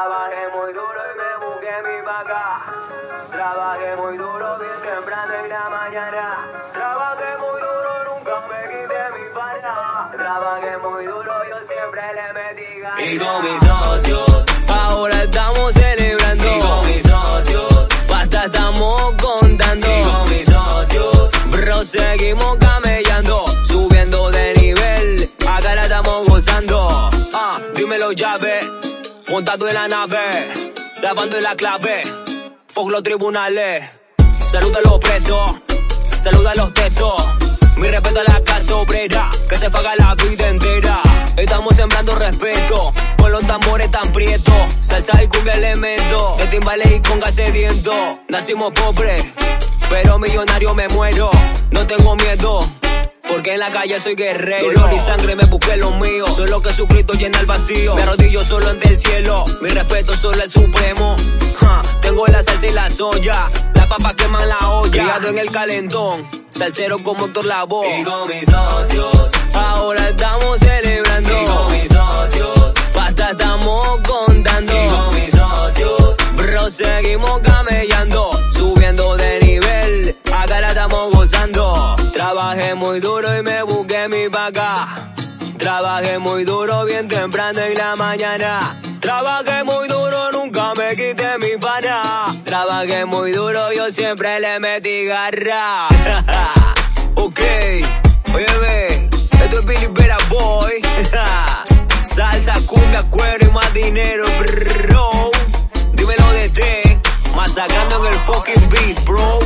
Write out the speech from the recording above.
Trabajé muy duro y me busqué mi vaca. Trabajé muy duro bien temprano en la mañana. Trabajé muy duro, nunca me quité mi pana. Trabajé muy duro, yo siempre le metí ganas. Y con mis socios, ahora estamos celebrando. Y con mis socios, pasta estamos contando. Y con mis socios, bro, seguimos camellando. Subiendo de nivel, acá la estamos gozando. Ah, dímelo llave, montado en la nave, grabando en la clave. Fuck los tribunales, saluda a los presos, saluda a los tesos. Mi respeto a la casa obrera, que se paga la vida entera. Estamos sembrando respeto, con los tambores tan prietos. Salsa y cumbia elemento, de timbales y conga sediento. Nacimos pobres, pero millonario me muero. No tengo miedo. Porque en la calle soy guerrero. Dolor y sangre me busqué lo mío. Solo que Jesucristo llena el vacío. Me arrodillo solo ante el cielo. Mi respeto solo al supremo. tengo la salsa y la soya. La papa queman la olla. Criado en el calentón. Salsero con motor la voz. Y con mis socios. Ahora estamos celebrando. Y con mis socios. Pasta estamos contando. Y con mis socios. Bro, seguimos camellando. Trabajé muy duro y me busqué mi vaca. Trabajé muy duro bien temprano en la mañana. Trabajé muy duro, nunca me quité mi pana. Trabajé muy duro, yo siempre le metí garra. ok, oye ve, esto es Billy Vera Boy. Salsa, cumbia, cuero y más dinero, bro. Dímelo de té, masacrando en el fucking beat, bro.